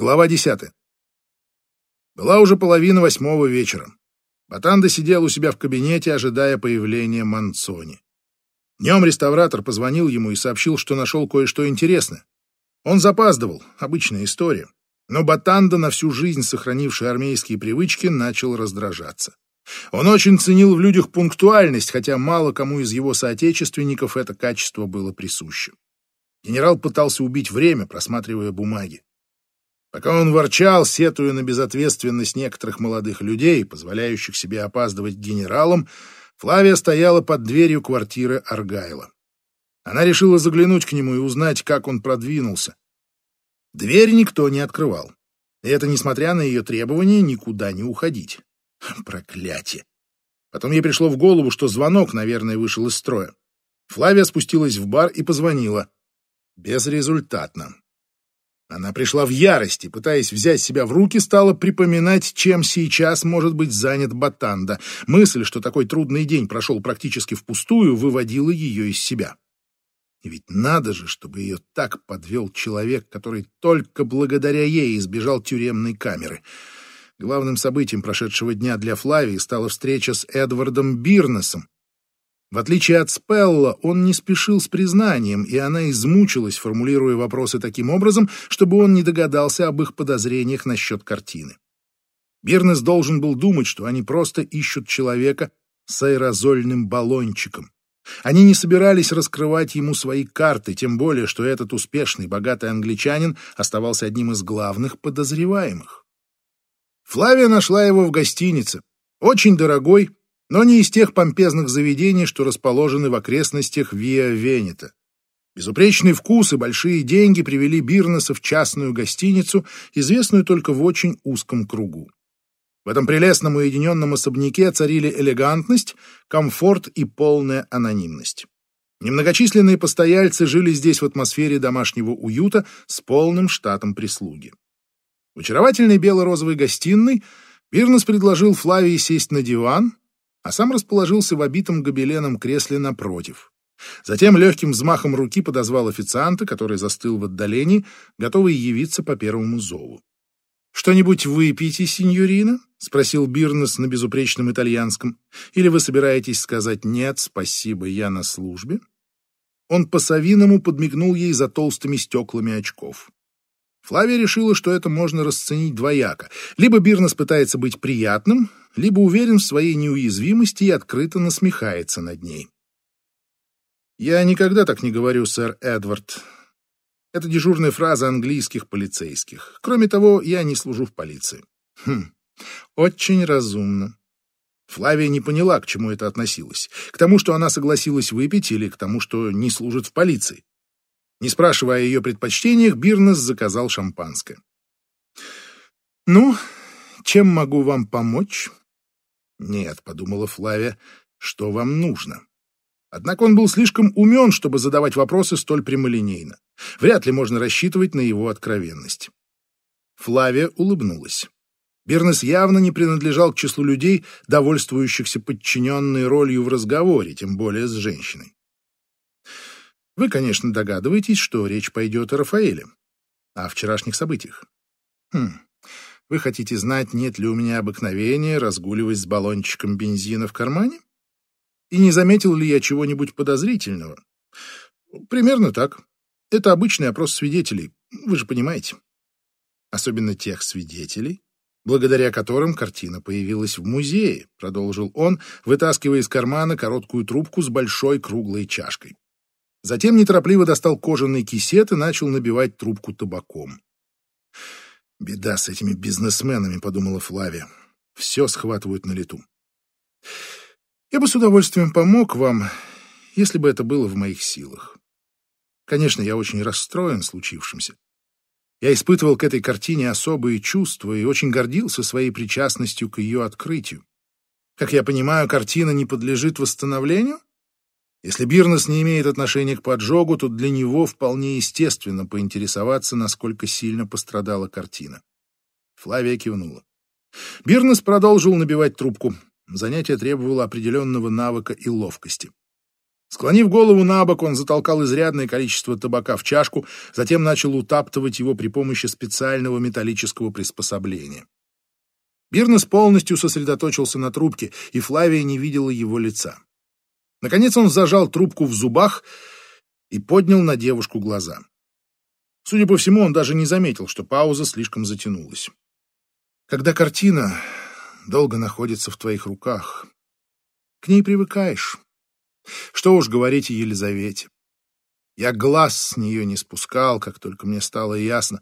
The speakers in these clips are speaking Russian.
Глава десятая. Была уже половина восьмого вечера. Батанда сидел у себя в кабинете, ожидая появления Манцони. Днем реставратор позвонил ему и сообщил, что нашел кое-что интересное. Он запаздывал, обычная история. Но Батанда, на всю жизнь сохранивший армейские привычки, начал раздражаться. Он очень ценил в людях пунктуальность, хотя мало кому из его соотечественников это качество было присуще. Генерал пытался убить время, просматривая бумаги. Пока он ворчал, сетуя на безответственность некоторых молодых людей, позволяющих себе опаздывать генералам, Флавия стояла под дверью квартиры Аргайла. Она решила заглянуть к нему и узнать, как он продвинулся. Дверь никто не открывал. И это несмотря на ее требование никуда не уходить. Проклятие! Потом ей пришло в голову, что звонок, наверное, вышел из строя. Флавия спустилась в бар и позвонила. Безрезультатно. Она пришла в ярости, пытаясь взять себя в руки, стала припоминать, чем сейчас может быть занят Батанда. Мысль, что такой трудный день прошел практически впустую, выводила ее из себя. Ведь надо же, чтобы ее так подвел человек, который только благодаря ей избежал тюремной камеры. Главным событием прошедшего дня для Флавии стала встреча с Эдвардом Бирнесом, в отличие от Спелла, он не спешил с признанием, и она измучилась, формулируя вопросы таким образом, чтобы он не догадался об их подозрениях насчет картины. Бирнес должен был думать, что они просто ищут человека с аэрозольным баллончиком. Они не собирались раскрывать ему свои карты, тем более, что этот успешный, богатый англичанин оставался одним из главных подозреваемых. Флавия нашла его в гостинице, очень дорогой, но не из тех помпезных заведений, что расположены в окрестностях Виа Венета. Безупречный вкус и большие деньги привели Бирнеса в частную гостиницу, известную только в очень узком кругу. В этом прелестном уединенном особняке царили элегантность, комфорт и полная анонимность. Немногочисленные постояльцы жили здесь в атмосфере домашнего уюта с полным штатом прислуги. В очаровательной бело-розовой гостиной Бирнес предложил Флавии сесть на диван, а сам расположился в обитом гобеленом кресле напротив. Затем легким взмахом руки подозвал официанта, который застыл в отдалении, готовый явиться по первому зову. «Что-нибудь выпьете, сеньорина?» — спросил Бирнес на безупречном итальянском. «Или вы собираетесь сказать «нет, спасибо, я на службе»?» Он по-совиному подмигнул ей за толстыми стеклами очков. Флавия решила, что это можно расценить двояко. Либо Бирнес пытается быть приятным, либо уверен в своей неуязвимости и открыто насмехается над ней. «Я никогда так не говорю, сэр Эдвард. Это дежурная фраза английских полицейских. Кроме того, я не служу в полиции». «Хм, очень разумно». Флавия не поняла, к чему это относилось. К тому, что она согласилась выпить, или к тому, что не служит в полиции. Не спрашивая о ее предпочтениях, Бирнес заказал шампанское. «Ну, чем могу вам помочь?» «Нет», — подумала Флавия, — «что вам нужно?» Однако он был слишком умен, чтобы задавать вопросы столь прямолинейно. Вряд ли можно рассчитывать на его откровенность. Флавия улыбнулась. Бернес явно не принадлежал к числу людей, довольствующихся подчиненной ролью в разговоре, тем более с женщиной. Вы, конечно, догадываетесь, что речь пойдет о Рафаэле, о вчерашних событиях. Хм, вы хотите знать, нет ли у меня обыкновения разгуливать с баллончиком бензина в кармане? И не заметил ли я чего-нибудь подозрительного? Примерно так. Это обычный опрос свидетелей, вы же понимаете. Особенно тех свидетелей, благодаря которым картина появилась в музее, продолжил он, вытаскивая из кармана короткую трубку с большой круглой чашкой. Затем неторопливо достал кожаный кисет и начал набивать трубку табаком. Беда с этими бизнесменами, подумала Флавия. Все схватывают на лету. Я бы с удовольствием помог вам, если бы это было в моих силах. Конечно, я очень расстроен случившимся. Я испытывал к этой картине особые чувства и очень гордился своей причастностью к ее открытию. Как я понимаю, картина не подлежит восстановлению? Если Бирнес не имеет отношения к поджогу, то для него вполне естественно поинтересоваться, насколько сильно пострадала картина. Флавия кивнула. Бирнес продолжил набивать трубку. Занятие требовало определенного навыка и ловкости. Склонив голову на бок, он затолкал изрядное количество табака в чашку, затем начал утаптывать его при помощи специального металлического приспособления. Бирнес полностью сосредоточился на трубке, и Флавия не видела его лица. Наконец он зажал трубку в зубах и поднял на девушку глаза. Судя по всему, он даже не заметил, что пауза слишком затянулась. Когда картина долго находится в твоих руках, к ней привыкаешь. Что уж говорить о Елизавете. Я глаз с нее не спускал, как только мне стало ясно,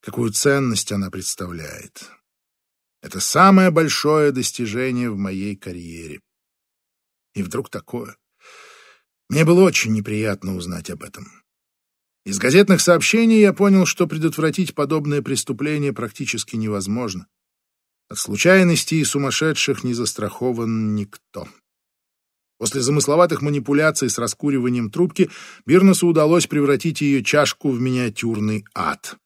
какую ценность она представляет. Это самое большое достижение в моей карьере. И вдруг такое. Мне было очень неприятно узнать об этом. Из газетных сообщений я понял, что предотвратить подобное преступление практически невозможно. От случайностей и сумасшедших не застрахован никто. После замысловатых манипуляций с раскуриванием трубки Бирнесу удалось превратить ее чашку в миниатюрный ад.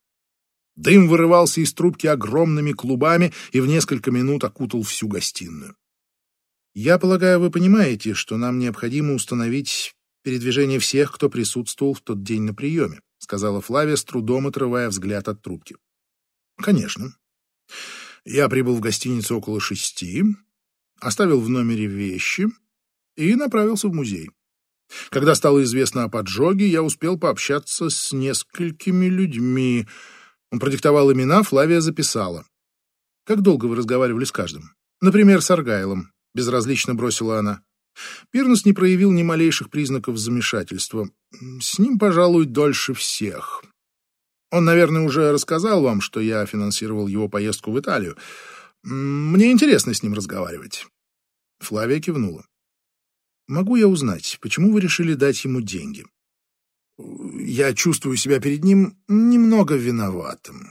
Дым вырывался из трубки огромными клубами и в несколько минут окутал всю гостиную. «Я полагаю, вы понимаете, что нам необходимо установить передвижение всех, кто присутствовал в тот день на приеме», сказала Флавия, с трудом отрывая взгляд от трубки. «Конечно. Я прибыл в гостиницу около шести, оставил в номере вещи, и направился в музей. Когда стало известно о поджоге, я успел пообщаться с несколькими людьми. Он продиктовал имена, Флавия записала. «Как долго вы разговаривали с каждым?» «Например, с Аргайлом», — безразлично бросила она. Пирнус не проявил ни малейших признаков замешательства. С ним, пожалуй, дольше всех. Он, наверное, уже рассказал вам, что я финансировал его поездку в Италию. Мне интересно с ним разговаривать. Флавия кивнула. Могу я узнать, почему вы решили дать ему деньги? Я чувствую себя перед ним немного виноватым.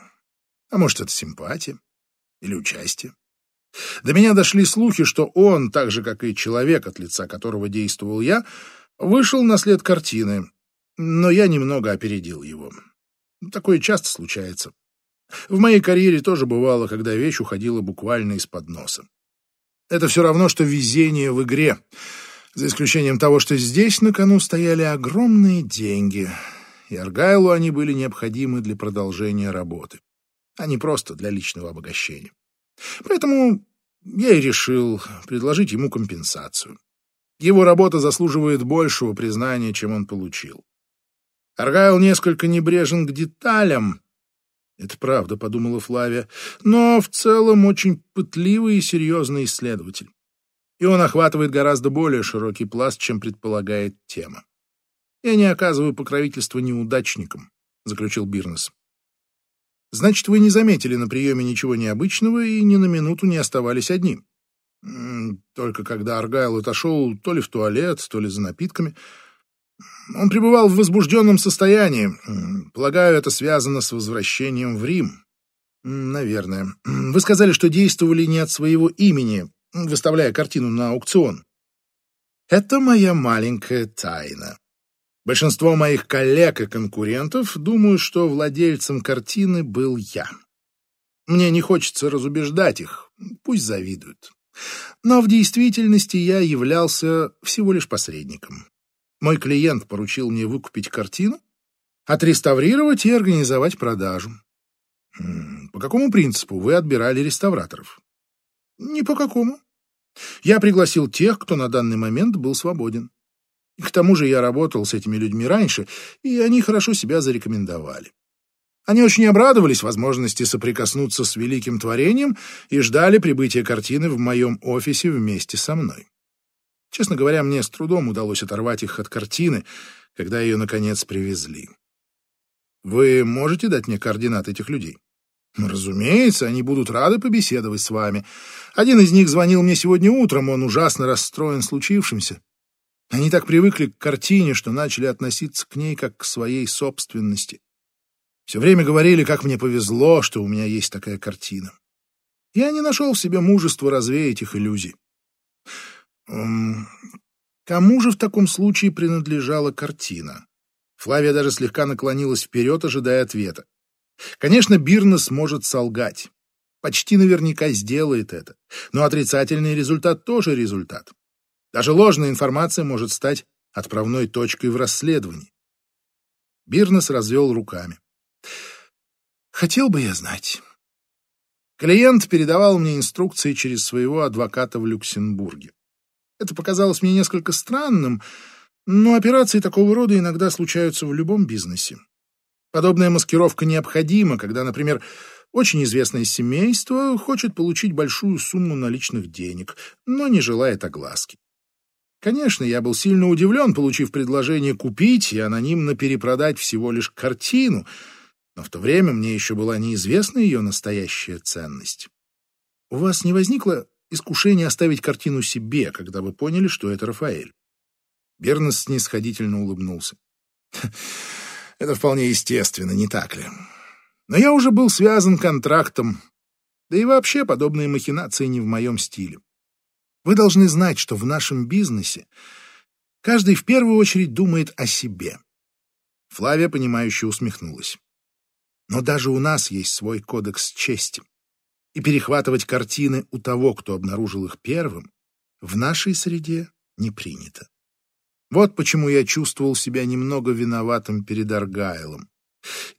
А может, это симпатия или участие? До меня дошли слухи, что он, так же, как и человек, от лица которого действовал я, вышел на след картины, но я немного опередил его. Такое часто случается. В моей карьере тоже бывало, когда вещь уходила буквально из-под носа. Это все равно, что везение в игре — за исключением того, что здесь на кону стояли огромные деньги, и Аргайлу они были необходимы для продолжения работы, а не просто для личного обогащения. Поэтому я и решил предложить ему компенсацию. Его работа заслуживает большего признания, чем он получил. Аргайл несколько небрежен к деталям. Это правда, подумала Флавия, но в целом очень пытливый и серьезный исследователь и он охватывает гораздо более широкий пласт, чем предполагает тема. «Я не оказываю покровительства неудачникам», — заключил Бирнес. «Значит, вы не заметили на приеме ничего необычного и ни на минуту не оставались одни. Только когда Аргайл отошел то ли в туалет, то ли за напитками. Он пребывал в возбужденном состоянии. Полагаю, это связано с возвращением в Рим. Наверное. Вы сказали, что действовали не от своего имени, выставляя картину на аукцион. Это моя маленькая тайна. Большинство моих коллег и конкурентов думают, что владельцем картины был я. Мне не хочется разубеждать их, пусть завидуют. Но в действительности я являлся всего лишь посредником. Мой клиент поручил мне выкупить картину, отреставрировать и организовать продажу. По какому принципу вы отбирали реставраторов? Ни по какому. Я пригласил тех, кто на данный момент был свободен. К тому же я работал с этими людьми раньше, и они хорошо себя зарекомендовали. Они очень обрадовались возможности соприкоснуться с великим творением и ждали прибытия картины в моем офисе вместе со мной. Честно говоря, мне с трудом удалось оторвать их от картины, когда ее, наконец, привезли. Вы можете дать мне координаты этих людей? Разумеется, они будут рады побеседовать с вами. Один из них звонил мне сегодня утром, он ужасно расстроен случившимся. Они так привыкли к картине, что начали относиться к ней как к своей собственности. Все время говорили, как мне повезло, что у меня есть такая картина. Я не нашел в себе мужества развеять их иллюзий. Кому же в таком случае принадлежала картина? Флавия даже слегка наклонилась вперед, ожидая ответа. Конечно, Бирнес может солгать. Почти наверняка сделает это. Но отрицательный результат тоже результат. Даже ложная информация может стать отправной точкой в расследовании. Бирнес развел руками. Хотел бы я знать. Клиент передавал мне инструкции через своего адвоката в Люксембурге. Это показалось мне несколько странным, но операции такого рода иногда случаются в любом бизнесе. Подобная маскировка необходима, когда, например, очень известное семейство хочет получить большую сумму наличных денег, но не желает огласки. Конечно, я был сильно удивлен, получив предложение купить и анонимно перепродать всего лишь картину, но в то время мне еще была неизвестна ее настоящая ценность. У вас не возникло искушение оставить картину себе, когда вы поняли, что это Рафаэль? Бернес снисходительно улыбнулся. Это вполне естественно, не так ли? Но я уже был связан контрактом, да и вообще подобные махинации не в моем стиле. Вы должны знать, что в нашем бизнесе каждый в первую очередь думает о себе. Флавия, понимающе усмехнулась. Но даже у нас есть свой кодекс чести. И перехватывать картины у того, кто обнаружил их первым, в нашей среде не принято. Вот почему я чувствовал себя немного виноватым перед Аргайлом.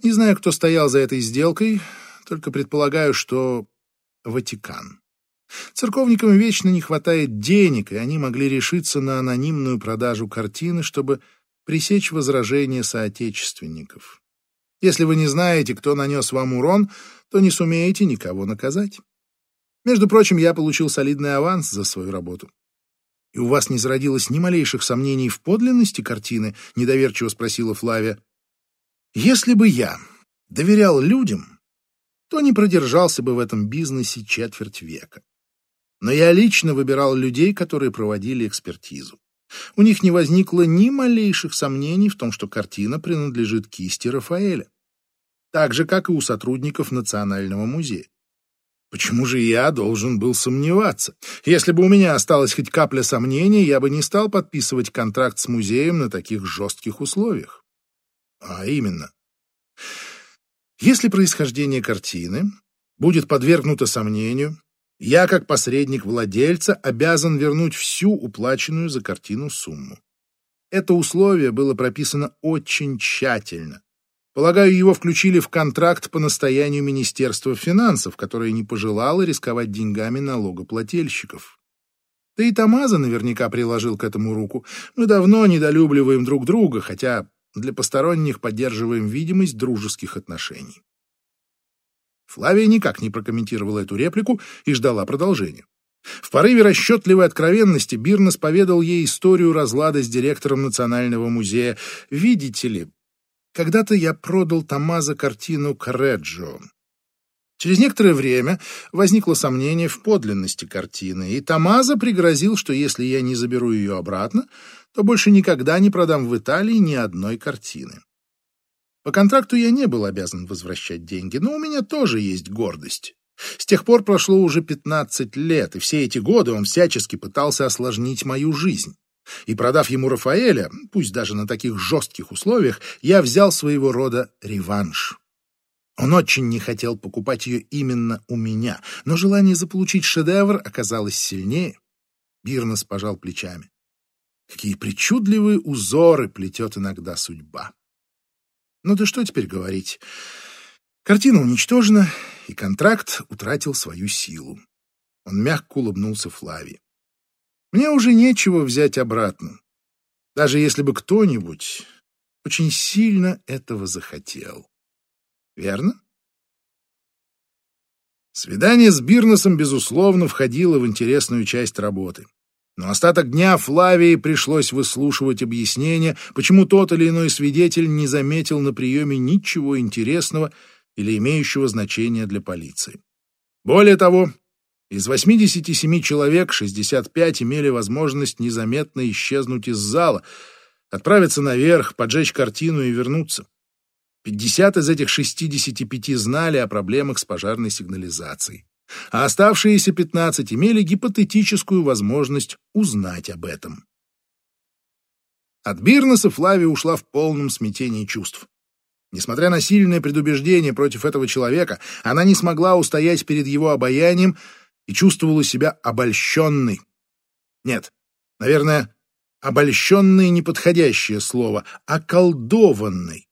Не знаю, кто стоял за этой сделкой, только предполагаю, что Ватикан. Церковникам вечно не хватает денег, и они могли решиться на анонимную продажу картины, чтобы пресечь возражения соотечественников. Если вы не знаете, кто нанес вам урон, то не сумеете никого наказать. Между прочим, я получил солидный аванс за свою работу. И у вас не зародилось ни малейших сомнений в подлинности картины? Недоверчиво спросила Флавия. Если бы я доверял людям, то не продержался бы в этом бизнесе четверть века. Но я лично выбирал людей, которые проводили экспертизу. У них не возникло ни малейших сомнений в том, что картина принадлежит кисти Рафаэля. Так же, как и у сотрудников Национального музея. Почему же я должен был сомневаться? Если бы у меня осталась хоть капля сомнений, я бы не стал подписывать контракт с музеем на таких жестких условиях. А именно, если происхождение картины будет подвергнуто сомнению, я, как посредник владельца, обязан вернуть всю уплаченную за картину сумму. Это условие было прописано очень тщательно. Полагаю, его включили в контракт по настоянию Министерства финансов, которое не пожелало рисковать деньгами налогоплательщиков. Да и Тамаза наверняка приложил к этому руку. Мы давно недолюбливаем друг друга, хотя для посторонних поддерживаем видимость дружеских отношений. Флавия никак не прокомментировала эту реплику и ждала продолжения. В порыве расчетливой откровенности Бирнес поведал ей историю разлада с директором Национального музея. «Видите ли, когда-то я продал Томазо картину Кареджо. Через некоторое время возникло сомнение в подлинности картины, и Томазо пригрозил, что если я не заберу ее обратно, то больше никогда не продам в Италии ни одной картины. По контракту я не был обязан возвращать деньги, но у меня тоже есть гордость. С тех пор прошло уже 15 лет, и все эти годы он всячески пытался осложнить мою жизнь. И продав ему Рафаэля, пусть даже на таких жестких условиях, я взял своего рода реванш. Он очень не хотел покупать ее именно у меня, но желание заполучить шедевр оказалось сильнее. Бирнес пожал плечами. Какие причудливые узоры плетет иногда судьба. Ну да что теперь говорить? Картина уничтожена, и контракт утратил свою силу. Он мягко улыбнулся Флаве. Мне уже нечего взять обратно, даже если бы кто-нибудь очень сильно этого захотел. Верно? Свидание с Бирнесом, безусловно, входило в интересную часть работы. Но остаток дня Флавии пришлось выслушивать объяснения, почему тот или иной свидетель не заметил на приеме ничего интересного или имеющего значения для полиции. Более того, из 87 человек 65 имели возможность незаметно исчезнуть из зала, отправиться наверх, поджечь картину и вернуться. 50 из этих 65 знали о проблемах с пожарной сигнализацией а оставшиеся 15 имели гипотетическую возможность узнать об этом. От Бирнеса Флавия ушла в полном смятении чувств. Несмотря на сильное предубеждение против этого человека, она не смогла устоять перед его обаянием и чувствовала себя обольщенной. Нет, наверное, Обольщенный — неподходящее слово, околдованный.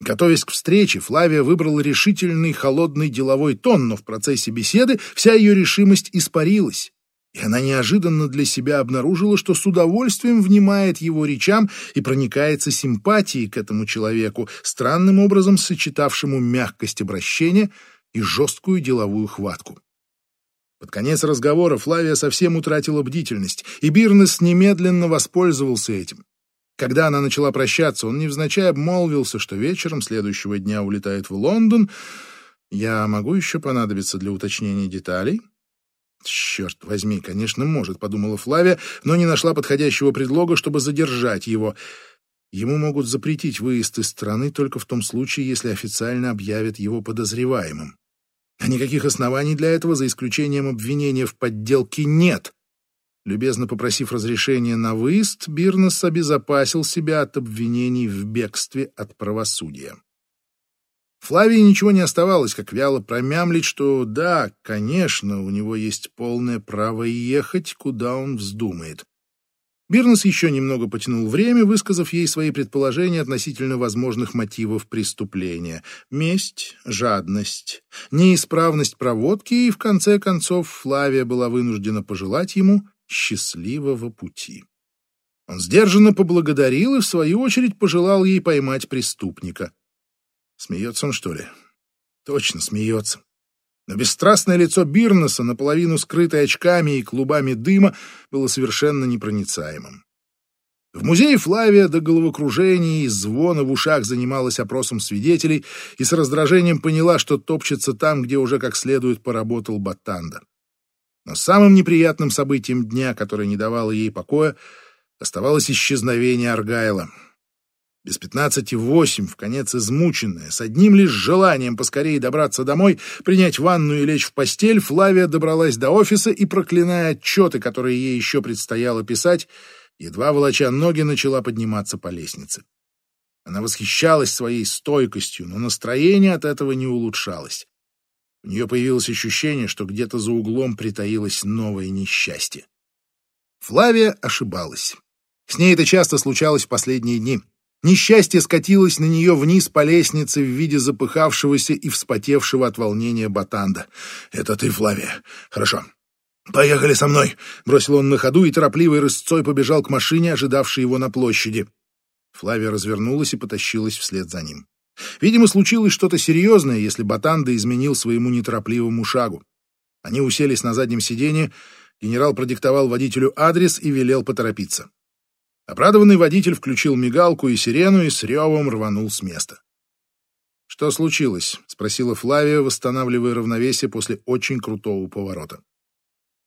Готовясь к встрече, Флавия выбрала решительный холодный деловой тон, но в процессе беседы вся ее решимость испарилась. И она неожиданно для себя обнаружила, что с удовольствием внимает его речам и проникается симпатией к этому человеку, странным образом сочетавшему мягкость обращения и жесткую деловую хватку. Под конец разговора Флавия совсем утратила бдительность, и Бирнес немедленно воспользовался этим. Когда она начала прощаться, он невзначай обмолвился, что вечером следующего дня улетает в Лондон. «Я могу еще понадобиться для уточнения деталей?» «Черт возьми, конечно, может», — подумала Флавия, но не нашла подходящего предлога, чтобы задержать его. Ему могут запретить выезд из страны только в том случае, если официально объявят его подозреваемым. А никаких оснований для этого, за исключением обвинения в подделке, нет. Любезно попросив разрешения на выезд, Бирнес обезопасил себя от обвинений в бегстве от правосудия. Флавии ничего не оставалось, как вяло промямлить, что да, конечно, у него есть полное право ехать, куда он вздумает. Бирнес еще немного потянул время, высказав ей свои предположения относительно возможных мотивов преступления. Месть, жадность, неисправность проводки, и в конце концов Флавия была вынуждена пожелать ему счастливого пути. Он сдержанно поблагодарил и, в свою очередь, пожелал ей поймать преступника. Смеется он, что ли? Точно смеется. Но бесстрастное лицо Бирнеса, наполовину скрытое очками и клубами дыма, было совершенно непроницаемым. В музее Флавия до головокружения и звона в ушах занималась опросом свидетелей и с раздражением поняла, что топчется там, где уже как следует поработал Батанда. Но самым неприятным событием дня, которое не давало ей покоя, оставалось исчезновение Аргайла — без пятнадцати восемь, в конец измученная, с одним лишь желанием поскорее добраться домой, принять ванну и лечь в постель, Флавия добралась до офиса и, проклиная отчеты, которые ей еще предстояло писать, едва волоча ноги, начала подниматься по лестнице. Она восхищалась своей стойкостью, но настроение от этого не улучшалось. У нее появилось ощущение, что где-то за углом притаилось новое несчастье. Флавия ошибалась. С ней это часто случалось в последние дни. Несчастье скатилось на нее вниз по лестнице в виде запыхавшегося и вспотевшего от волнения Батанда. «Это ты, Флавия. Хорошо. Поехали со мной!» Бросил он на ходу и торопливой рысцой побежал к машине, ожидавшей его на площади. Флавия развернулась и потащилась вслед за ним. Видимо, случилось что-то серьезное, если Батанда изменил своему неторопливому шагу. Они уселись на заднем сиденье, генерал продиктовал водителю адрес и велел поторопиться. Обрадованный водитель включил мигалку и сирену и с ревом рванул с места. «Что случилось?» — спросила Флавия, восстанавливая равновесие после очень крутого поворота.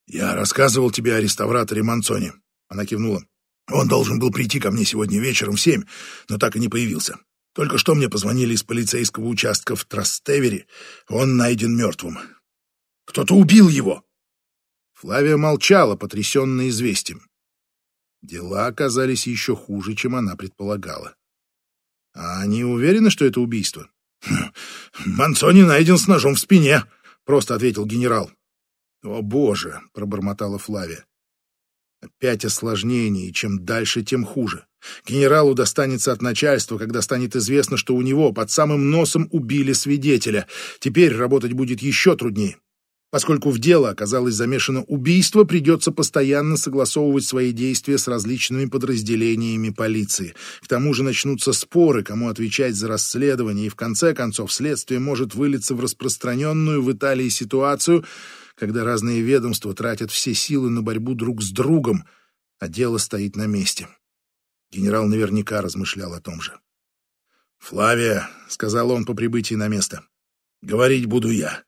«Я рассказывал тебе о реставраторе Манцоне». Она кивнула. «Он должен был прийти ко мне сегодня вечером в семь, но так и не появился. Только что мне позвонили из полицейского участка в Трастевере. Он найден мертвым. Кто-то убил его!» Флавия молчала, потрясенная известием. Дела оказались еще хуже, чем она предполагала. А они уверены, что это убийство? «Хм, «Мансони найден с ножом в спине», — просто ответил генерал. «О, боже!» — пробормотала Флавия. Опять осложнение, и чем дальше, тем хуже. Генералу достанется от начальства, когда станет известно, что у него под самым носом убили свидетеля. Теперь работать будет еще труднее. Поскольку в дело оказалось замешано убийство, придется постоянно согласовывать свои действия с различными подразделениями полиции. К тому же начнутся споры, кому отвечать за расследование, и в конце концов следствие может вылиться в распространенную в Италии ситуацию, когда разные ведомства тратят все силы на борьбу друг с другом, а дело стоит на месте. Генерал наверняка размышлял о том же. «Флавия», — сказал он по прибытии на место, — «говорить буду я»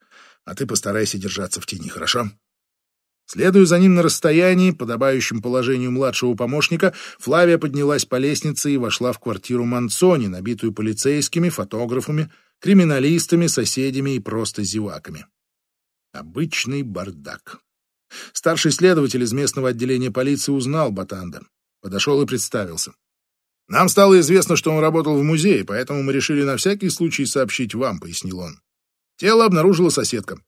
а ты постарайся держаться в тени, хорошо?» Следуя за ним на расстоянии, подобающем положению младшего помощника, Флавия поднялась по лестнице и вошла в квартиру Манцони, набитую полицейскими, фотографами, криминалистами, соседями и просто зеваками. Обычный бардак. Старший следователь из местного отделения полиции узнал Батанда. Подошел и представился. «Нам стало известно, что он работал в музее, поэтому мы решили на всякий случай сообщить вам», — пояснил он. Тело обнаружила соседка.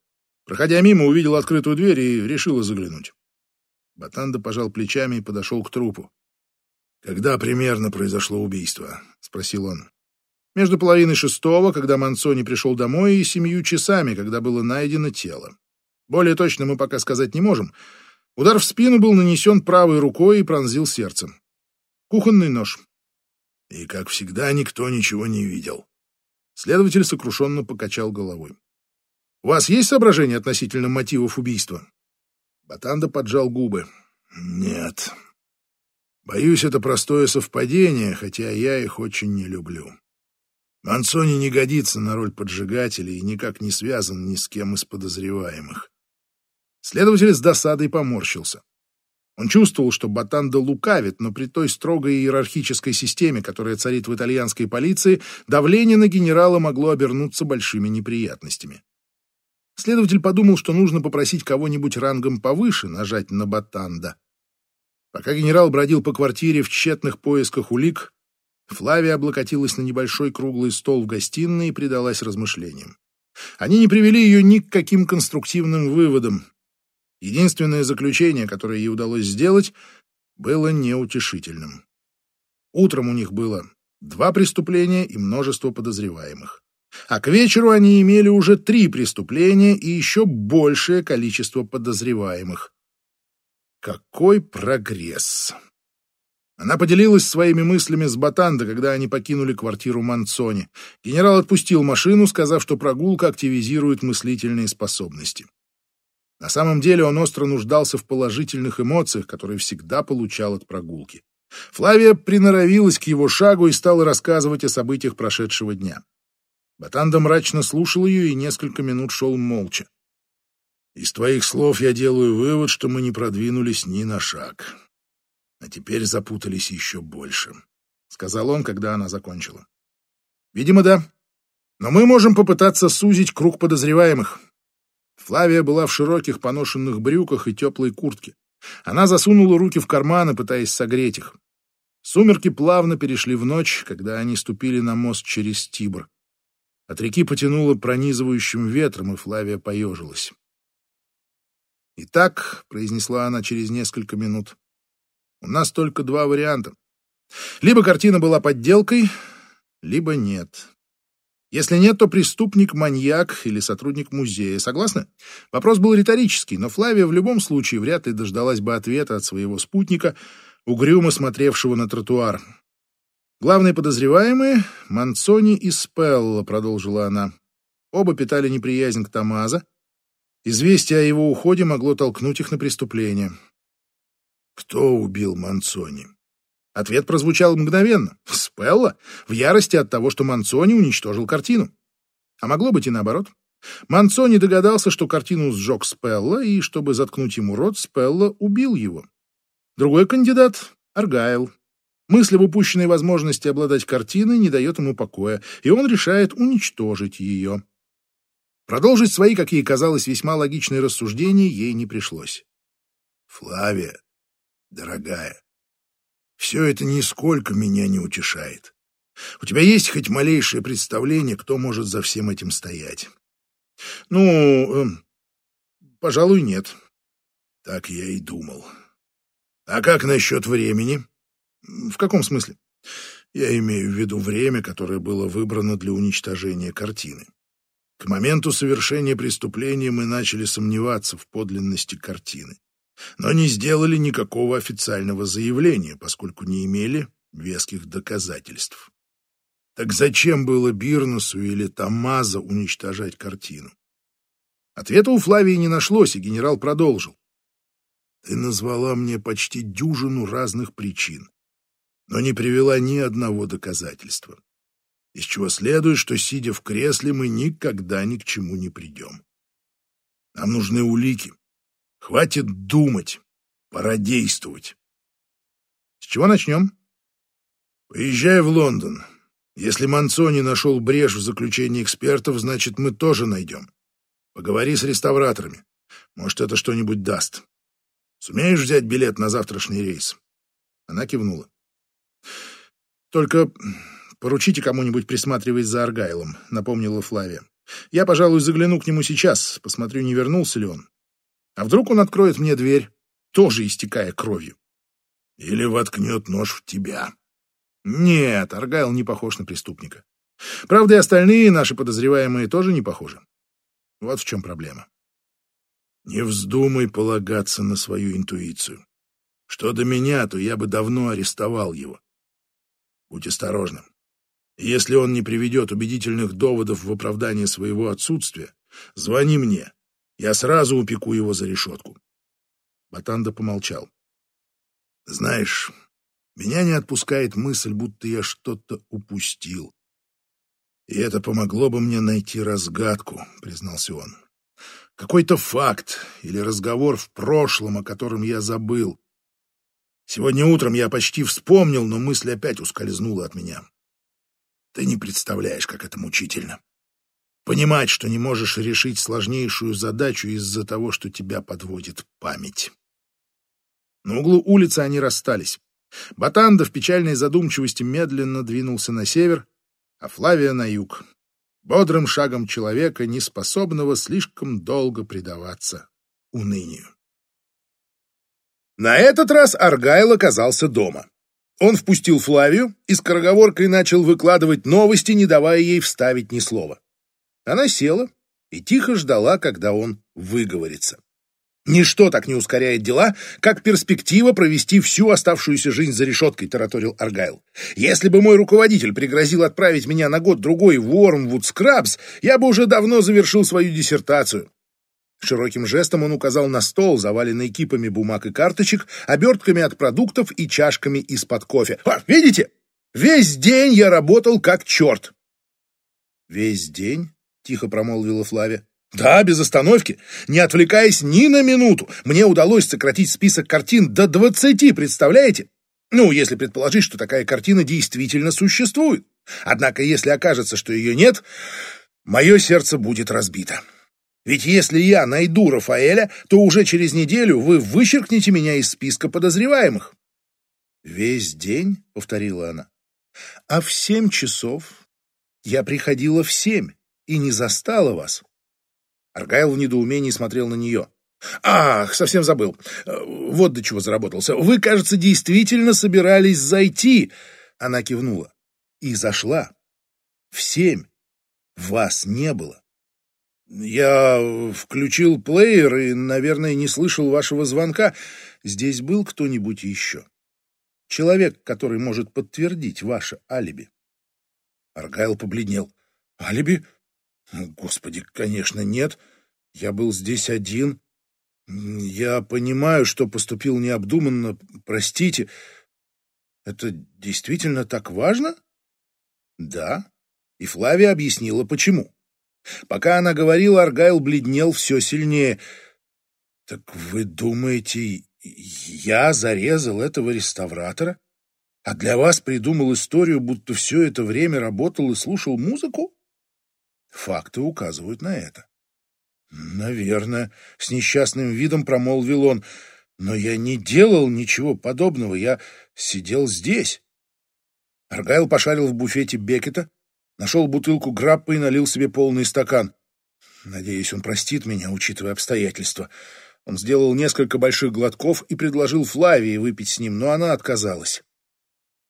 Проходя мимо, увидела открытую дверь и решила заглянуть. Батанда пожал плечами и подошел к трупу. «Когда примерно произошло убийство?» — спросил он. «Между половиной шестого, когда Мансони пришел домой, и семью часами, когда было найдено тело. Более точно мы пока сказать не можем. Удар в спину был нанесен правой рукой и пронзил сердце. Кухонный нож. И, как всегда, никто ничего не видел. Следователь сокрушенно покачал головой. «У вас есть соображения относительно мотивов убийства?» Батанда поджал губы. «Нет. Боюсь, это простое совпадение, хотя я их очень не люблю. Мансони не годится на роль поджигателя и никак не связан ни с кем из подозреваемых. Следователь с досадой поморщился. Он чувствовал, что Батанда лукавит, но при той строгой иерархической системе, которая царит в итальянской полиции, давление на генерала могло обернуться большими неприятностями. Следователь подумал, что нужно попросить кого-нибудь рангом повыше нажать на Батанда. Пока генерал бродил по квартире в тщетных поисках улик, Флавия облокотилась на небольшой круглый стол в гостиной и предалась размышлениям. Они не привели ее ни к каким конструктивным выводам. Единственное заключение, которое ей удалось сделать, было неутешительным. Утром у них было два преступления и множество подозреваемых. А к вечеру они имели уже три преступления и еще большее количество подозреваемых. Какой прогресс! Она поделилась своими мыслями с Батанда, когда они покинули квартиру Манцони. Генерал отпустил машину, сказав, что прогулка активизирует мыслительные способности. На самом деле он остро нуждался в положительных эмоциях, которые всегда получал от прогулки. Флавия приноровилась к его шагу и стала рассказывать о событиях прошедшего дня. Батанда мрачно слушал ее и несколько минут шел молча. Из твоих слов я делаю вывод, что мы не продвинулись ни на шаг. А теперь запутались еще больше, — сказал он, когда она закончила. Видимо, да. Но мы можем попытаться сузить круг подозреваемых. Флавия была в широких поношенных брюках и теплой куртке. Она засунула руки в карманы, пытаясь согреть их. Сумерки плавно перешли в ночь, когда они ступили на мост через Тибр. От реки потянуло пронизывающим ветром, и Флавия поежилась. «Итак», — произнесла она через несколько минут, — «у нас только два варианта. Либо картина была подделкой, либо нет. Если нет, то преступник, маньяк или сотрудник музея. Согласны? Вопрос был риторический, но Флавия в любом случае вряд ли дождалась бы ответа от своего спутника, угрюмо смотревшего на тротуар. Главные подозреваемые — Манцони и Спелла, продолжила она. Оба питали неприязнь к Тамаза, Известие о его уходе могло толкнуть их на преступление. Кто убил Манцони? Ответ прозвучал мгновенно. Спелла, в ярости от того, что Манцони уничтожил картину. А могло быть и наоборот. Манцони догадался, что картину сжег Спелла, и, чтобы заткнуть ему рот, Спелла убил его. Другой кандидат — Аргайл. Мысль об упущенной возможности обладать картиной не дает ему покоя, и он решает уничтожить ее. Продолжить свои, как ей казалось, весьма логичные рассуждения ей не пришлось. «Флавия, дорогая, все это нисколько меня не утешает. У тебя есть хоть малейшее представление, кто может за всем этим стоять?» «Ну, э, пожалуй, нет». Так я и думал. «А как насчет времени?» «В каком смысле?» «Я имею в виду время, которое было выбрано для уничтожения картины. К моменту совершения преступления мы начали сомневаться в подлинности картины, но не сделали никакого официального заявления, поскольку не имели веских доказательств. Так зачем было Бирнусу или Тамаза уничтожать картину? Ответа у Флавии не нашлось, и генерал продолжил. Ты назвала мне почти дюжину разных причин, но не привела ни одного доказательства из чего следует, что, сидя в кресле, мы никогда ни к чему не придем. Нам нужны улики. Хватит думать. Пора действовать. С чего начнем? Поезжай в Лондон. Если Манцони нашел брешь в заключении экспертов, значит, мы тоже найдем. Поговори с реставраторами. Может, это что-нибудь даст. Сумеешь взять билет на завтрашний рейс?» Она кивнула. «Только «Поручите кому-нибудь присматривать за Аргайлом», — напомнила Флавия. «Я, пожалуй, загляну к нему сейчас, посмотрю, не вернулся ли он. А вдруг он откроет мне дверь, тоже истекая кровью?» Или воткнет нож в тебя. Нет, Аргайл не похож на преступника. Правда, и остальные наши подозреваемые тоже не похожи. Вот в чем проблема. Не вздумай полагаться на свою интуицию. Что до меня, то я бы давно арестовал его. Будь осторожным. Если он не приведет убедительных доводов в оправдание своего отсутствия, звони мне. Я сразу упеку его за решетку. Батанда помолчал. Знаешь, меня не отпускает мысль, будто я что-то упустил. И это помогло бы мне найти разгадку, признался он. Какой-то факт или разговор в прошлом, о котором я забыл. Сегодня утром я почти вспомнил, но мысль опять ускользнула от меня. Ты не представляешь, как это мучительно. Понимать, что не можешь решить сложнейшую задачу из-за того, что тебя подводит память. На углу улицы они расстались. Батанда в печальной задумчивости медленно двинулся на север, а Флавия на юг, бодрым шагом человека, не способного слишком долго предаваться унынию. На этот раз Аргайл оказался дома. Он впустил Флавию и скороговоркой начал выкладывать новости, не давая ей вставить ни слова. Она села и тихо ждала, когда он выговорится. Ничто так не ускоряет дела, как перспектива провести всю оставшуюся жизнь за решеткой, тараторил Аргайл. Если бы мой руководитель пригрозил отправить меня на год-другой в Уормвуд Скрабс, я бы уже давно завершил свою диссертацию. Широким жестом он указал на стол, заваленный кипами бумаг и карточек, обертками от продуктов и чашками из-под кофе. «А, видите? Весь день я работал как черт!» «Весь день?» — тихо промолвила Флавия. Да, без остановки, не отвлекаясь ни на минуту. Мне удалось сократить список картин до двадцати, представляете? Ну, если предположить, что такая картина действительно существует. Однако, если окажется, что ее нет, мое сердце будет разбито. Ведь если я найду Рафаэля, то уже через неделю вы вычеркнете меня из списка подозреваемых. «Весь день?» — повторила она. «А в семь часов я приходила в семь и не застала вас. Аргайл в недоумении смотрел на нее. «Ах, совсем забыл. Вот до чего заработался. Вы, кажется, действительно собирались зайти». Она кивнула. И зашла. В семь. Вас не было. Я включил плеер и, наверное, не слышал вашего звонка. Здесь был кто-нибудь еще? Человек, который может подтвердить ваше алиби. Аргайл побледнел. Алиби? Господи, конечно, нет. Я был здесь один. Я понимаю, что поступил необдуманно. Простите. Это действительно так важно? Да. И Флавия объяснила, почему. Пока она говорила, Аргайл бледнел все сильнее. Так вы думаете, я зарезал этого реставратора? А для вас придумал историю, будто все это время работал и слушал музыку? Факты указывают на это. Наверное, с несчастным видом промолвил он. Но я не делал ничего подобного, я сидел здесь. Аргайл пошарил в буфете Бекета, нашел бутылку граппы и налил себе полный стакан. Надеюсь, он простит меня, учитывая обстоятельства. Он сделал несколько больших глотков и предложил Флавии выпить с ним, но она отказалась.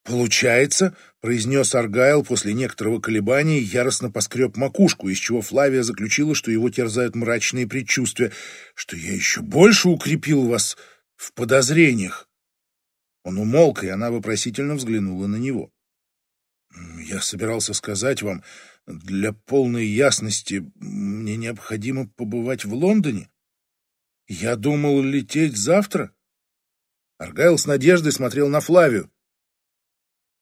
«Получается», — произнес Аргайл после некоторого колебания, яростно поскреб макушку, из чего Флавия заключила, что его терзают мрачные предчувствия, что я еще больше укрепил вас в подозрениях. Он умолк, и она вопросительно взглянула на него. «Я собирался сказать вам, для полной ясности мне необходимо побывать в Лондоне. Я думал лететь завтра». Аргайл с надеждой смотрел на Флавию.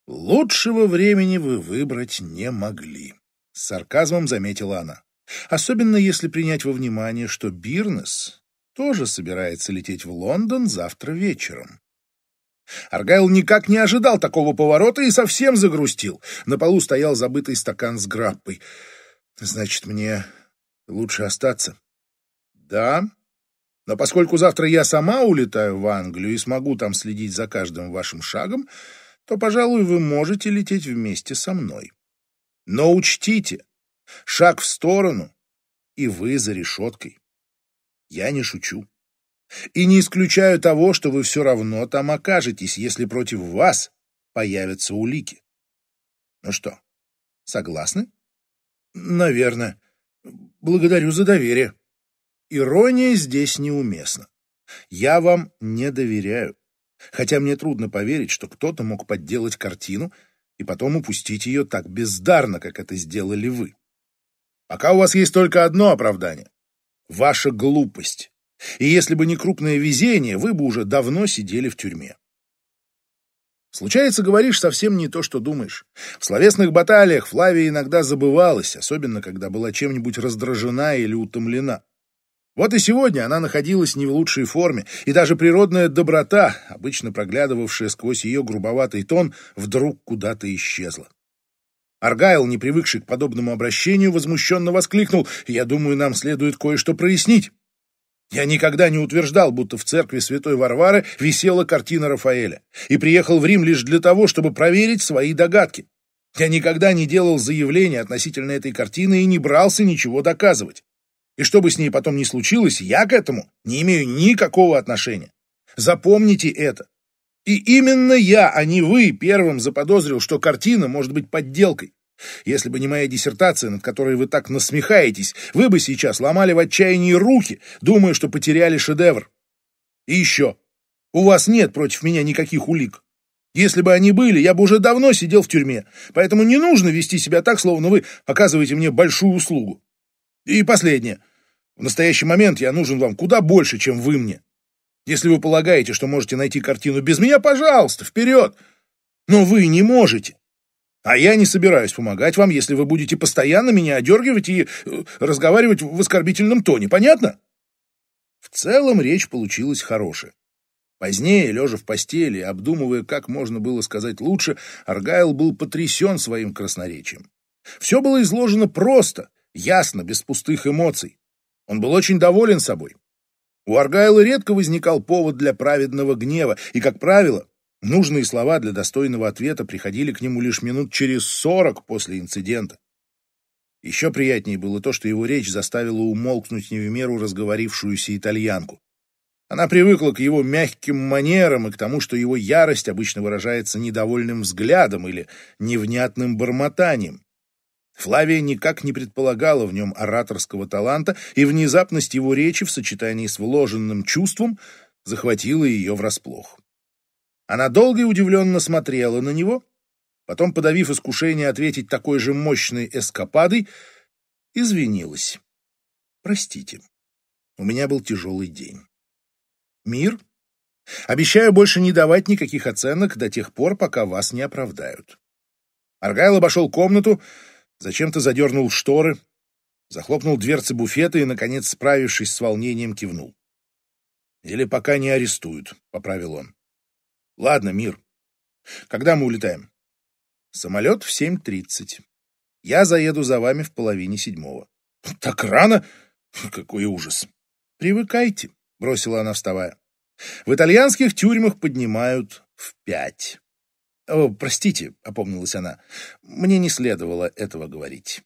Лучшего времени вы выбрать не могли, с сарказмом заметила она. Особенно если принять во внимание, что Бирнес тоже собирается лететь в Лондон завтра вечером. Аргайл никак не ожидал такого поворота и совсем загрустил. На полу стоял забытый стакан с граппой. Значит, мне лучше остаться. Да, но поскольку завтра я сама улетаю в Англию и смогу там следить за каждым вашим шагом, то, пожалуй, вы можете лететь вместе со мной. Но учтите, шаг в сторону, и вы за решеткой. Я не шучу. И не исключаю того, что вы все равно там окажетесь, если против вас появятся улики. Ну что, согласны? Наверное. Благодарю за доверие. Ирония здесь неуместна. Я вам не доверяю. Хотя мне трудно поверить, что кто-то мог подделать картину и потом упустить ее так бездарно, как это сделали вы. Пока у вас есть только одно оправдание — ваша глупость. И если бы не крупное везение, вы бы уже давно сидели в тюрьме. Случается, говоришь совсем не то, что думаешь. В словесных баталиях Флавия иногда забывалась, особенно когда была чем-нибудь раздражена или утомлена. Вот и сегодня она находилась не в лучшей форме, и даже природная доброта, обычно проглядывавшая сквозь ее грубоватый тон, вдруг куда-то исчезла. Аргайл, не привыкший к подобному обращению, возмущенно воскликнул «Я думаю, нам следует кое-что прояснить». Я никогда не утверждал, будто в церкви святой Варвары висела картина Рафаэля, и приехал в Рим лишь для того, чтобы проверить свои догадки. Я никогда не делал заявления относительно этой картины и не брался ничего доказывать. И что бы с ней потом ни случилось, я к этому не имею никакого отношения. Запомните это. И именно я, а не вы, первым заподозрил, что картина может быть подделкой. Если бы не моя диссертация, над которой вы так насмехаетесь, вы бы сейчас ломали в отчаянии руки, думая, что потеряли шедевр. И еще. У вас нет против меня никаких улик. Если бы они были, я бы уже давно сидел в тюрьме, поэтому не нужно вести себя так, словно вы оказываете мне большую услугу. И последнее. В настоящий момент я нужен вам куда больше, чем вы мне. Если вы полагаете, что можете найти картину без меня, пожалуйста, вперед. Но вы не можете. А я не собираюсь помогать вам, если вы будете постоянно меня одергивать и э, разговаривать в оскорбительном тоне. Понятно? В целом речь получилась хорошая. Позднее, лежа в постели, обдумывая, как можно было сказать лучше, Аргайл был потрясен своим красноречием. Все было изложено просто, ясно, без пустых эмоций. Он был очень доволен собой. У Аргайла редко возникал повод для праведного гнева, и, как правило, нужные слова для достойного ответа приходили к нему лишь минут через сорок после инцидента. Еще приятнее было то, что его речь заставила умолкнуть не в меру разговорившуюся итальянку. Она привыкла к его мягким манерам и к тому, что его ярость обычно выражается недовольным взглядом или невнятным бормотанием. Флавия никак не предполагала в нем ораторского таланта, и внезапность его речи в сочетании с вложенным чувством захватила ее врасплох. Она долго и удивленно смотрела на него, потом, подавив искушение ответить такой же мощной эскападой, извинилась. «Простите, у меня был тяжелый день. Мир? Обещаю больше не давать никаких оценок до тех пор, пока вас не оправдают». Аргайл обошел комнату, зачем-то задернул шторы, захлопнул дверцы буфета и, наконец, справившись с волнением, кивнул. «Или пока не арестуют», — поправил он. «Ладно, мир. Когда мы улетаем?» «Самолет в 7.30. Я заеду за вами в половине седьмого». «Так рано? Какой ужас!» «Привыкайте», — бросила она, вставая. «В итальянских тюрьмах поднимают в пять». «О, простите», — опомнилась она, — «мне не следовало этого говорить».